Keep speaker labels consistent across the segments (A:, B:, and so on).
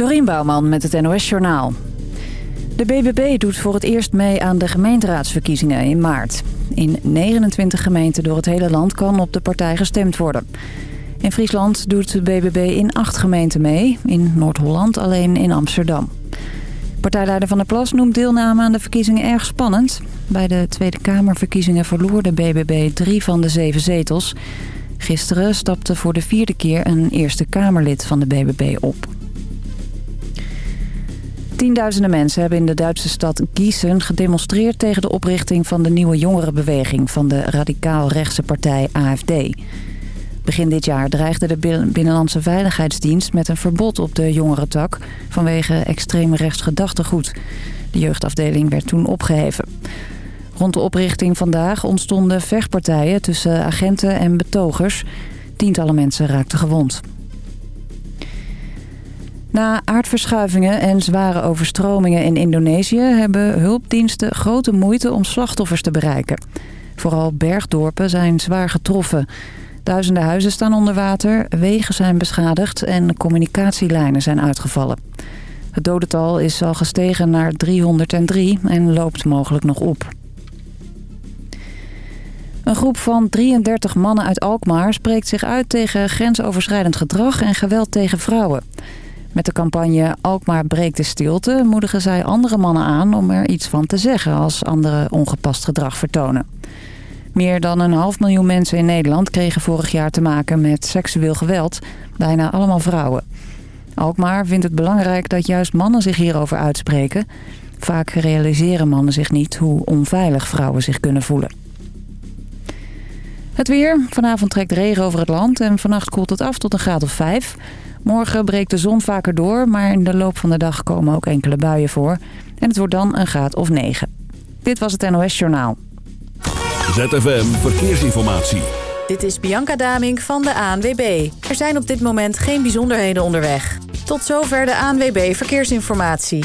A: Dorien Bouwman met het NOS Journaal. De BBB doet voor het eerst mee aan de gemeenteraadsverkiezingen in maart. In 29 gemeenten door het hele land kan op de partij gestemd worden. In Friesland doet de BBB in acht gemeenten mee. In Noord-Holland alleen in Amsterdam. Partijleider Van der Plas noemt deelname aan de verkiezingen erg spannend. Bij de Tweede Kamerverkiezingen verloor de BBB drie van de zeven zetels. Gisteren stapte voor de vierde keer een Eerste Kamerlid van de BBB op. Tienduizenden mensen hebben in de Duitse stad Gießen gedemonstreerd tegen de oprichting van de nieuwe jongerenbeweging van de radicaal-rechtse partij AFD. Begin dit jaar dreigde de Binnenlandse Veiligheidsdienst met een verbod op de jongerentak vanwege extreem rechts gedachtegoed. De jeugdafdeling werd toen opgeheven. Rond de oprichting vandaag ontstonden vechtpartijen tussen agenten en betogers. Tientallen mensen raakten gewond. Na aardverschuivingen en zware overstromingen in Indonesië... hebben hulpdiensten grote moeite om slachtoffers te bereiken. Vooral bergdorpen zijn zwaar getroffen. Duizenden huizen staan onder water, wegen zijn beschadigd... en communicatielijnen zijn uitgevallen. Het dodental is al gestegen naar 303 en loopt mogelijk nog op. Een groep van 33 mannen uit Alkmaar spreekt zich uit tegen grensoverschrijdend gedrag en geweld tegen vrouwen. Met de campagne Alkmaar breekt de stilte moedigen zij andere mannen aan om er iets van te zeggen als anderen ongepast gedrag vertonen. Meer dan een half miljoen mensen in Nederland kregen vorig jaar te maken met seksueel geweld, bijna allemaal vrouwen. Alkmaar vindt het belangrijk dat juist mannen zich hierover uitspreken. Vaak realiseren mannen zich niet hoe onveilig vrouwen zich kunnen voelen. Het weer. Vanavond trekt regen over het land en vannacht koelt het af tot een graad of 5. Morgen breekt de zon vaker door, maar in de loop van de dag komen ook enkele buien voor. En het wordt dan een graad of 9. Dit was het NOS Journaal.
B: ZFM Verkeersinformatie.
C: Dit is Bianca Damink van de ANWB. Er zijn op dit moment geen bijzonderheden onderweg. Tot zover de ANWB Verkeersinformatie.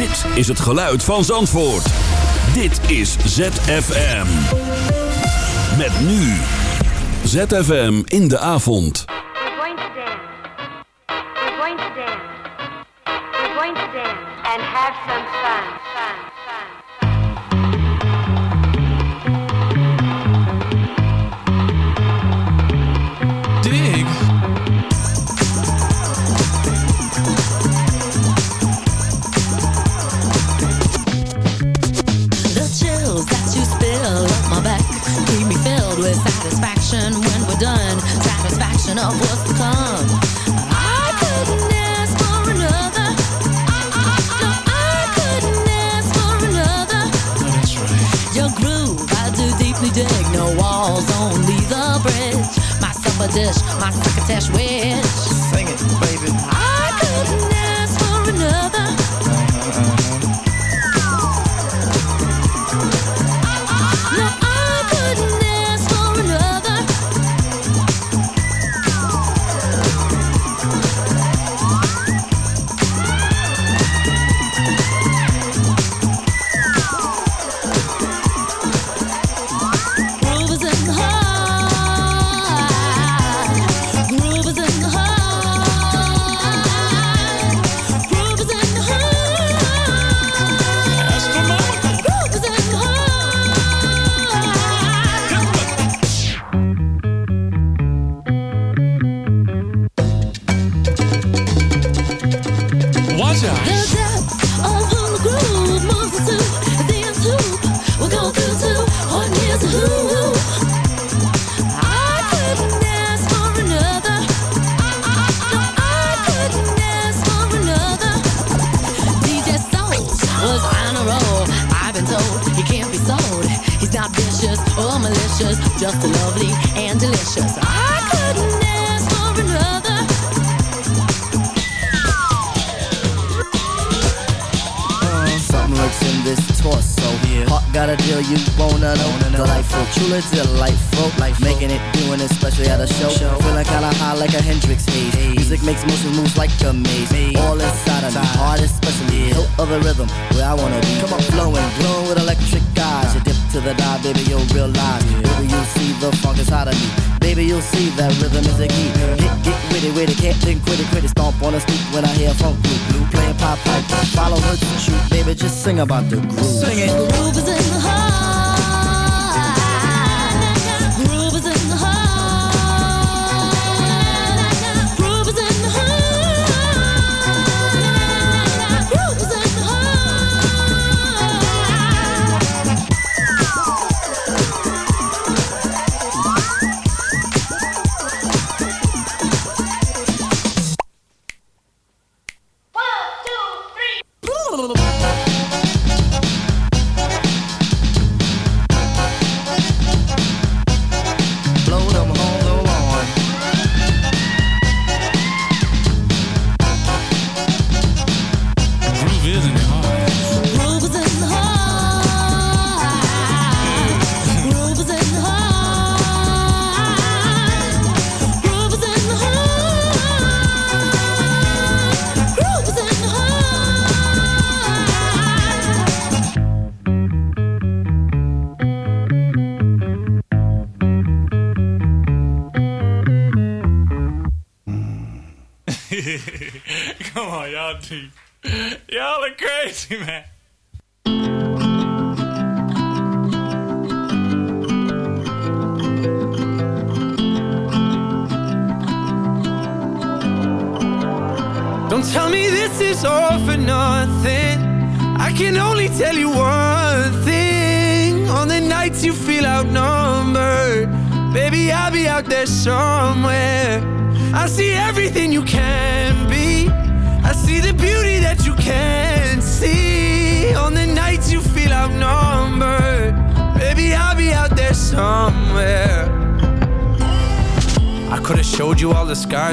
B: Dit is het geluid van Zandvoort. Dit is ZFM. Met nu. ZFM in de avond.
D: We're going to dance. We're going to dance. We're going to dance and have some fun.
E: With satisfaction when we're done. Satisfaction of what's to come. I couldn't ask for another. No, I couldn't ask for another. Your groove, deeply dig. No walls, only the bridge. My supper dish, my succotash wish.
F: Sing it, baby. About the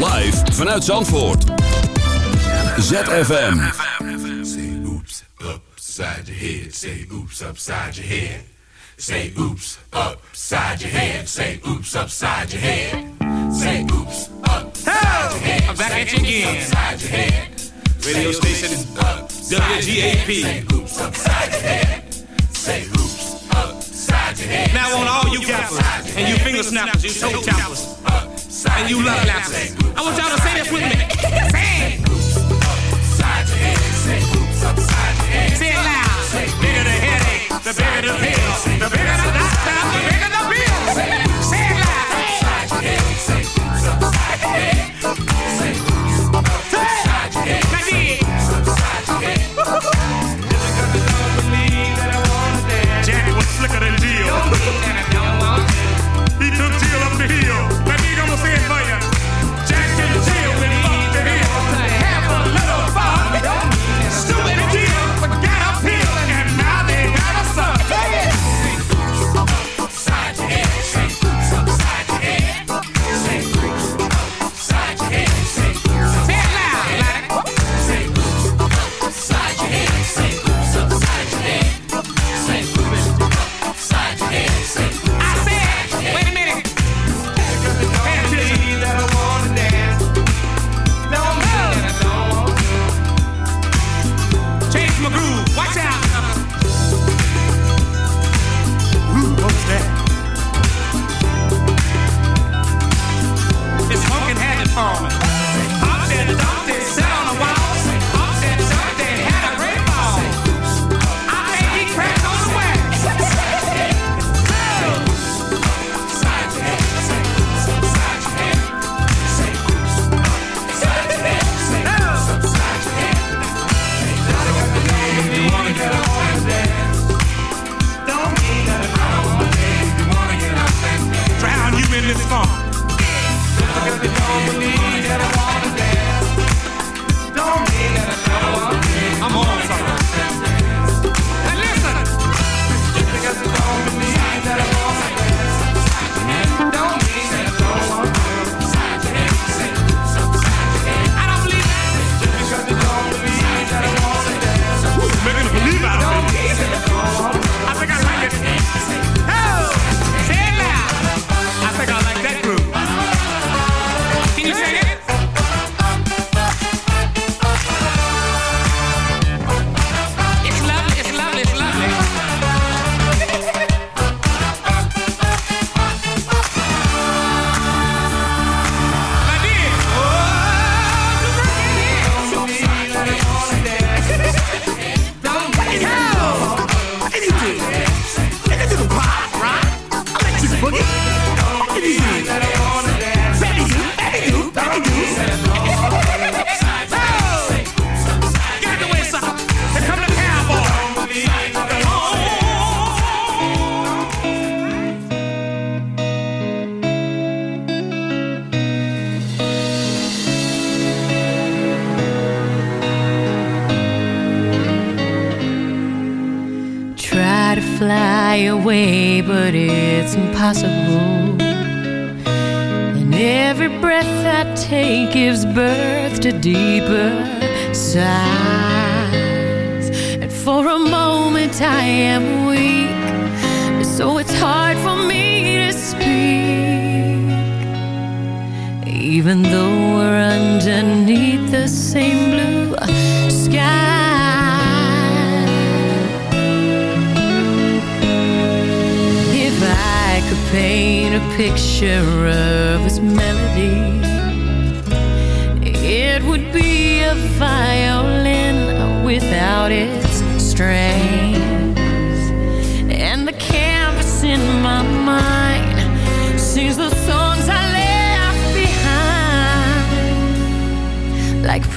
B: Live vanuit Zandvoort. ZFM.
G: Say oops upside your head. Say oops upside your head. Say oops upside your head. Say oops upside your head. Say oops upside your head.
H: I'm back at you again.
G: Upside your head.
H: Radio station is WGAP.
G: Say oops upside your head. Say oops upside your head.
H: Now on all you gappers and you finger snappers, you toe tappers. Side you love lapses. I want y'all to say this with me. say it.
G: Say
H: it loud. Bigger the headache, the bigger the
I: pain.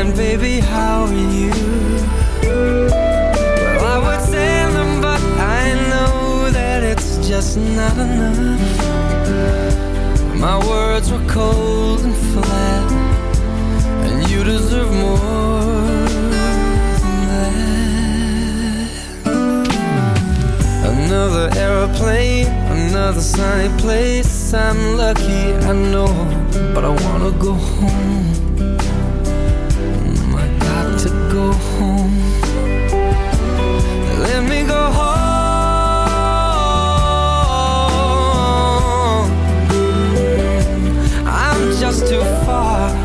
J: I'm baby, how are you? Well, I would send them, but I know that it's just not enough. My words were cold and flat, and you deserve more than that. Another aeroplane, another sunny place. I'm lucky, I know, but I wanna go home.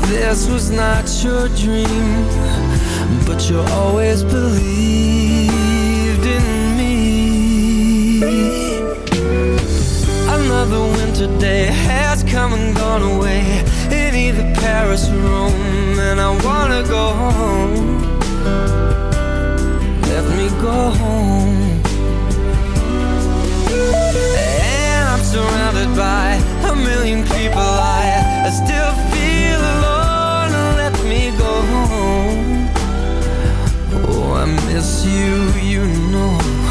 J: This was not your dream, but you always believed in me. Another winter day has come and gone away in either Paris or Rome, and I wanna go home. Let me go home. And I'm surrounded by a million people. I, I miss you, you know.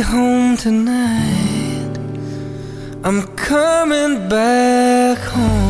J: Home tonight. I'm coming back home.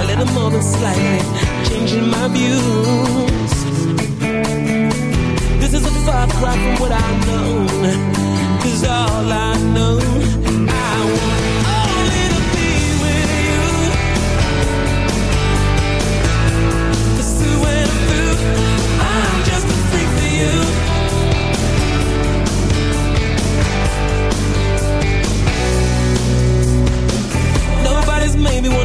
K: a little more than slightly changing my views. This is a far cry from what I know, cause all I know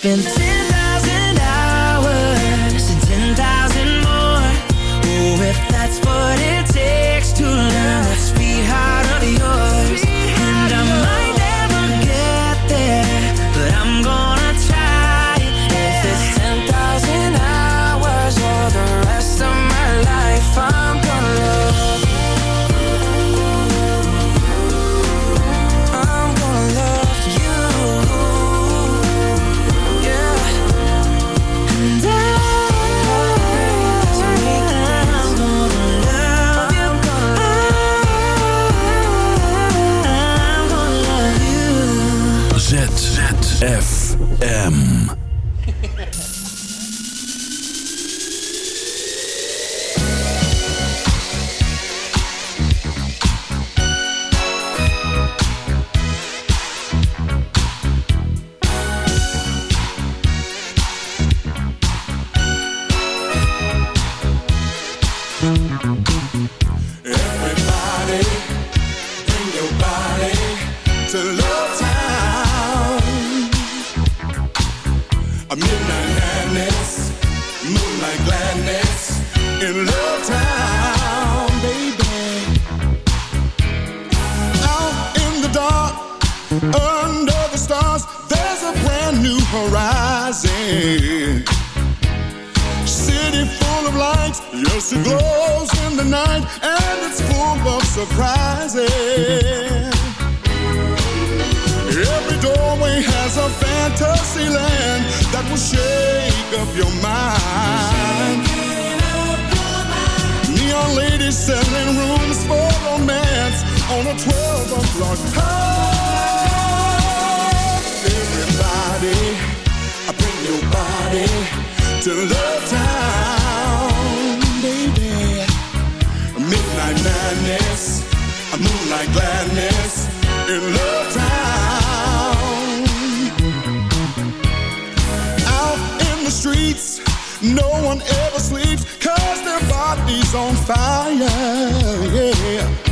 L: yeah,
M: on a 12 o'clock high. Everybody, I bring your body to Love Town, baby. Midnight madness, a moonlight gladness in Love Town. Out in the streets, no one ever sleeps, cause their body's on fire, yeah.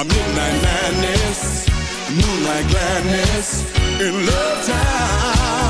M: A midnight madness, moonlight gladness in Love Town,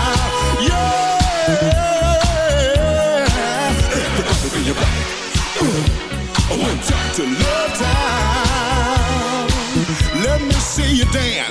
N: dance.